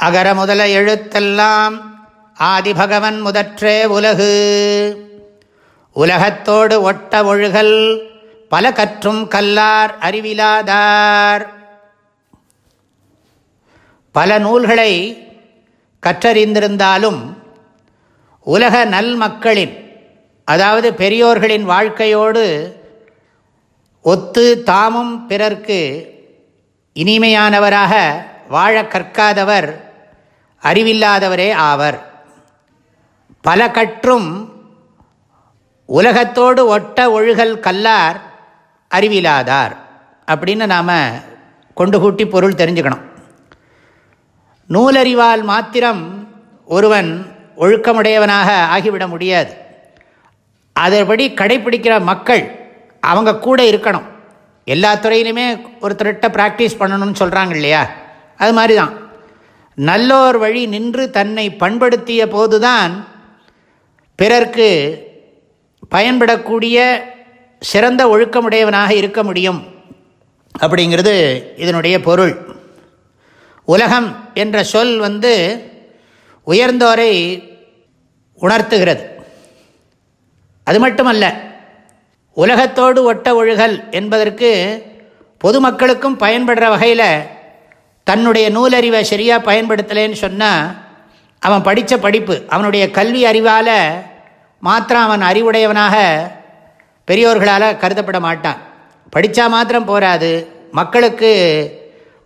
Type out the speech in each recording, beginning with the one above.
அகர முதல எழுத்தெல்லாம் ஆதிபகவன் முதற்றே உலகு. உலகத்தோடு ஒட்ட ஒழுகல் பல கற்றும் கல்லார் அறிவிலாதார். பல நூல்களை கற்றறிந்திருந்தாலும் உலக நல் மக்களின் அதாவது பெரியோர்களின் வாழ்க்கையோடு ஒத்து தாமும் பிறர்க்கு இனிமையானவராக வாழ கற்காதவர் அறிவில்லாதவரே ஆவர். பல கற்றும் உலகத்தோடு ஒட்ட ஒழுகல் கல்லார் அறிவிலாதார். அப்படின்னு நாம் கொண்டு கூட்டி பொருள் தெரிஞ்சுக்கணும். நூலறிவால் மாத்திரம் ஒருவன் ஒழுக்கமுடையவனாக ஆகிவிட முடியாது. அதன்படி கடைப்பிடிக்கிற மக்கள் அவங்க கூட இருக்கணும். எல்லா துறையிலுமே ஒருத்தர்கிட்ட ப்ராக்டிஸ் பண்ணணும்னு சொல்கிறாங்க இல்லையா? அது மாதிரி தான் நல்லோர் வழி நின்று தன்னை பண்படுத்திய போதுதான் பிறர்க்கு பயன்படக்கூடிய சிறந்த ஒழுக்கமுடையவனாக இருக்க முடியும். அப்படிங்கிறது இதனுடைய பொருள். உலகம் என்ற சொல் வந்து உயர்ந்தோரை உணர்த்துகிறது. அது மட்டுமல்ல உலகத்தோடு ஒட்ட ஒழுகல் என்பதற்கு பொதுமக்களுக்கும் பயன்படுற வகையில் தன்னுடைய நூலறிவை சரியாக பயன்படுத்தலேன்னு சொன்னால் அவன் படித்த படிப்பு அவனுடைய கல்வி அறிவால் மாத்திரம் அவன் அறிவுடையவனாக பெரியோர்களால் கருதப்பட மாட்டான். படித்தா மாத்திரம் போராது மக்களுக்கு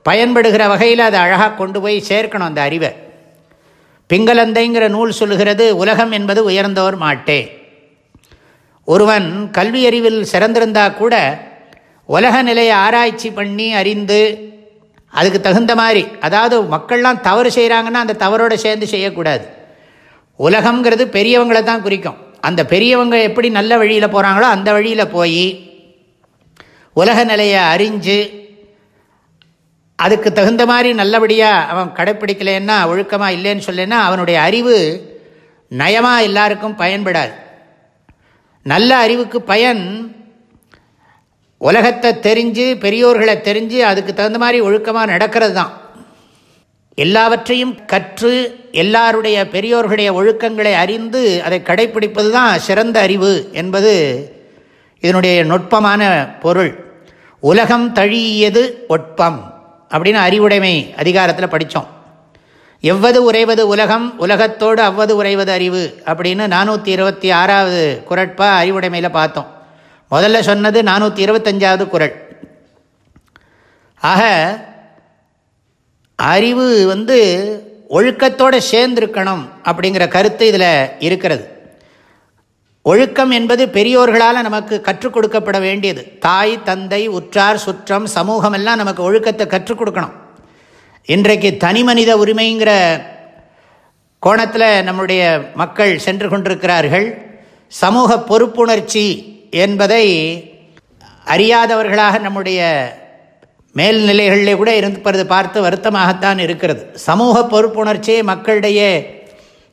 பயன்படுகிற வகையில் அதை அழகாக கொண்டு போய் சேர்க்கணும் அந்த அறிவை. பிங்களந்தைங்கிற நூல் சொல்லுகிறது உலகம் என்பது உயர்ந்தோர் மாட்டே. ஒருவன் கல்வி அறிவில் சிறந்திருந்தா கூட உலக நிலையை ஆராய்ச்சி பண்ணி அறிந்து அதுக்கு தகுந்த மாதிரி அதாவது மக்கள்லாம் தவறு செய்கிறாங்கன்னா அந்த தவறோடு சேர்ந்து செய்யக்கூடாது. உலகங்கிறது பெரியவங்களை தான் குறிக்கும். அந்த பெரியவங்க எப்படி நல்ல வழியில் போகிறாங்களோ அந்த வழியில் போய் உலக நிலையை அறிஞ்சு அதுக்கு தகுந்த மாதிரி நல்லபடியாக அவன் கடைப்பிடிக்கலன்னா ஒழுக்கமாக இல்லைன்னு சொல்லினா அவனுடைய அறிவு நயமாக எல்லாருக்கும் பயன்படாது. நல்ல அறிவுக்கு பயன் உலகத்தை தெரிஞ்சு பெரியோர்களை தெரிஞ்சு அதுக்கு தகுந்த மாதிரி ஒழுக்கமாக நடக்கிறது தான். எல்லாவற்றையும் கற்று எல்லாருடைய பெரியோர்களுடைய ஒழுக்கங்களை அறிந்து அதை கடைப்பிடிப்பது தான் சிறந்த அறிவு என்பது இதனுடைய நுட்பமான பொருள். உலகம் தழியது ஒட்பம் அப்படின்னு அறிவுடைமை அதிகாரத்தில் படித்தோம் எவ்வது உறைவது உலகம் உலகத்தோடு அவ்வது உறைவது அறிவு அப்படின்னு நானூற்றி இருபத்தி ஆறாவது குரட்பா அறிவுடைமையில் பார்த்தோம். முதல்ல சொன்னது நானூற்றி இருபத்தஞ்சாவது குரல். ஆக அறிவு வந்து ஒழுக்கத்தோடு சேர்ந்திருக்கணும் அப்படிங்கிற கருத்து இதில் இருக்கிறது. ஒழுக்கம் என்பது பெரியோர்களால் நமக்கு கற்றுக் கொடுக்கப்பட வேண்டியது. தாய் தந்தை உற்றார் சுற்றம் சமூகம் எல்லாம் நமக்கு ஒழுக்கத்தை கற்றுக் கொடுக்கணும். இன்றைக்கு தனி மனித உரிமைங்கிற கோணத்தில் நம்முடைய மக்கள் சென்று கொண்டிருக்கிறார்கள். சமூக பொறுப்புணர்ச்சி என்பதை அறியாதவர்களாக நம்முடைய மேல்நிலைகளிலே கூட இருப்பது பார்த்து வருத்தமாகத்தான் இருக்கிறது. சமூக பொறுப்புணர்ச்சியை மக்களிடையே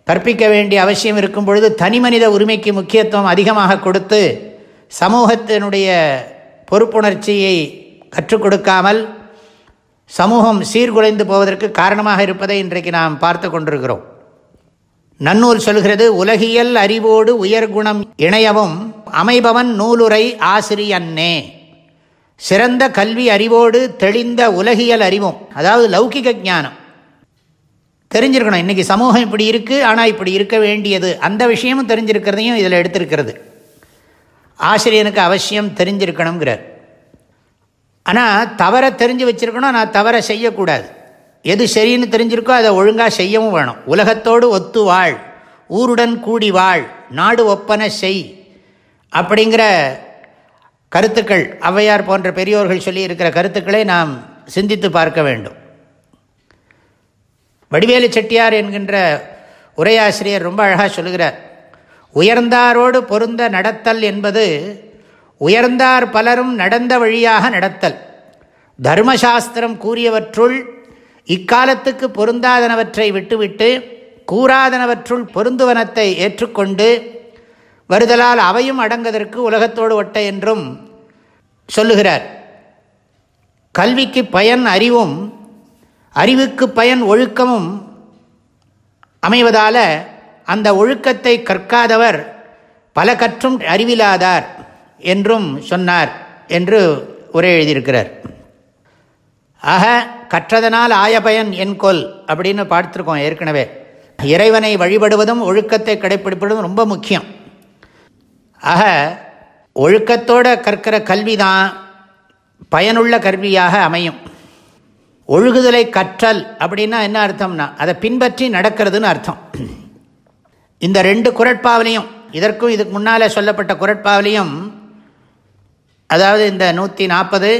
கற்பிக்க வேண்டிய அவசியம் இருக்கும் பொழுது தனி மனித உரிமைக்கு முக்கியத்துவம் அதிகமாக கொடுத்து சமூகத்தினுடைய பொறுப்புணர்ச்சியை கற்றுக் கொடுக்காமல் சமூகம் சீர்குலைந்து போவதற்கு காரணமாக இருப்பதை இன்றைக்கு நாம் பார்த்து கொண்டிருக்கிறோம். நன்னூல் சொல்கிறது உலகியல் அறிவோடு உயர்குணம் இணையவும் அமைபவன் நூலுரை ஆசிரியன்னே. சிறந்த கல்வி அறிவோடு தெளிந்த உலகியல் அறிவும் அதாவது லௌகிக ஞானம். தெரிஞ்சிருக்கணும் இன்றைக்கி சமூகம் இப்படி இருக்குது ஆனால் இப்படி இருக்க வேண்டியது. அந்த விஷயமும் தெரிஞ்சிருக்கிறதையும் இதில் எடுத்திருக்கிறது. ஆசிரியனுக்கு அவசியம் தெரிஞ்சிருக்கணுங்கிறார். ஆனால் தவறை தெரிஞ்சு வச்சுருக்கணும் நான் தவறை செய்யக்கூடாது. எது சரின்னு தெரிஞ்சிருக்கோ அதை ஒழுங்காக செய்யவும் வேணும். உலகத்தோடு ஒத்து வாழ். ஊருடன் கூடி வாழ். நாடு ஒப்பன செய். அப்படிங்கிற கருத்துக்கள் ஔவையார் போன்ற பெரியோர்கள் சொல்லி இருக்கிற கருத்துக்களை நாம் சிந்தித்து பார்க்க வேண்டும். வடிவேலு செட்டியார் என்கின்ற உரையாசிரியர் ரொம்ப அழகாக சொல்லுகிறார். உயர்ந்தாரோடு பொருந்த நடத்தல் என்பது உயர்ந்தார் பலரும் நடந்த வழியாக நடத்தல். தர்மசாஸ்திரம் கூறியவற்றுள் இக்காலத்துக்கு பொருந்தாதனவற்றை விட்டுவிட்டு கூறாதனவற்றுள் பொருந்துவனத்தை ஏற்றுக்கொண்டு வருதலால் அவையும் அடங்குவதற்கு உலகத்தோடு ஒட்ட என்றும் சொல்லுகிறார். கல்விக்கு பயன் அறிவும் அறிவுக்கு பயன் ஒழுக்கமும் அமைவதால் அந்த ஒழுக்கத்தை கற்காதவர் பல கற்றும் அறிவிலாதார் என்றும் சொன்னார் என்று உரை எழுதியிருக்கிறார். ஆக கற்றதனால் ஆயபயன் என் கொல் அப்படின்னு பார்த்துருக்கோம் ஏற்கனவே. இறைவனை வழிபடுவதும் ஒழுக்கத்தை கடைப்பிடிப்பதும் ரொம்ப முக்கியம். ஆக ஒழுக்கத்தோடு கற்கிற கல்வி தான் பயனுள்ள கல்வியாக அமையும். ஒழுகுதலை கற்றல் அப்படின்னா என்ன அர்த்தம்னா அதை பின்பற்றி நடக்கிறதுன்னு அர்த்தம். இந்த ரெண்டு குரட்பாவிலையும் இதற்கும் இதுக்கு முன்னால் சொல்லப்பட்ட குரட்பாவிலையும் அதாவது இந்த நூற்றி நாற்பது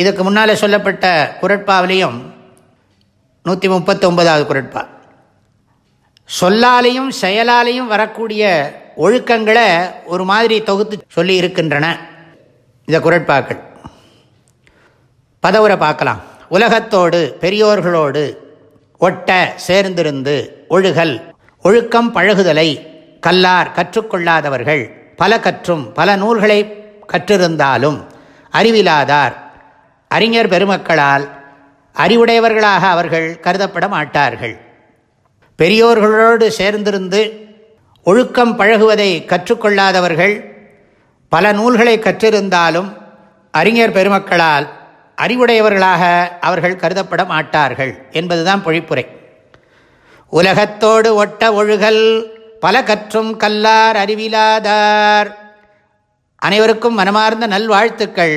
இதுக்கு முன்னால் சொல்லப்பட்ட குரட்பாவிலையும் நூற்றி முப்பத்தொன்பதாவது குரட்பா. சொல்லாலையும் செயலாலையும் வரக்கூடிய ஒழுக்கங்களை ஒரு மாதிரி தொகுத்து சொல்லி இருக்கின்றன இந்த குரட்பாக்கள். பதவுரை பார்க்கலாம். உலகத்தோடு பெரியோர்களோடு ஒட்ட சேர்ந்திருந்து ஒழுகல் ஒழுக்கம் பழகுதலை கல்லார் கற்றுக்கொள்ளாதவர்கள் பல கற்றும் பல நூல்களை கற்றிருந்தாலும் அறிவிலாதார் அறிஞர் பெருமக்களால் அறிவுடையவர்களாக அவர்கள் கருதப்பட மாட்டார்கள் பெரியோர்களோடு சேர்ந்திருந்து ஒழுக்கம் பழகுவதை கற்றுக்கொள்ளாதவர்கள் பல நூல்களை கற்றிருந்தாலும் அறிஞர் பெருமக்களால் அறிவுடையவர்களாக அவர்கள் கருதப்பட மாட்டார்கள் என்பதுதான் பொழிப்புரை. உலகத்தோடு ஒட்ட ஒழுகல் பல கற்றும் கல்லார் அறிவிலாதார். அனைவருக்கும் மனமார்ந்த நல்வாழ்த்துக்கள்.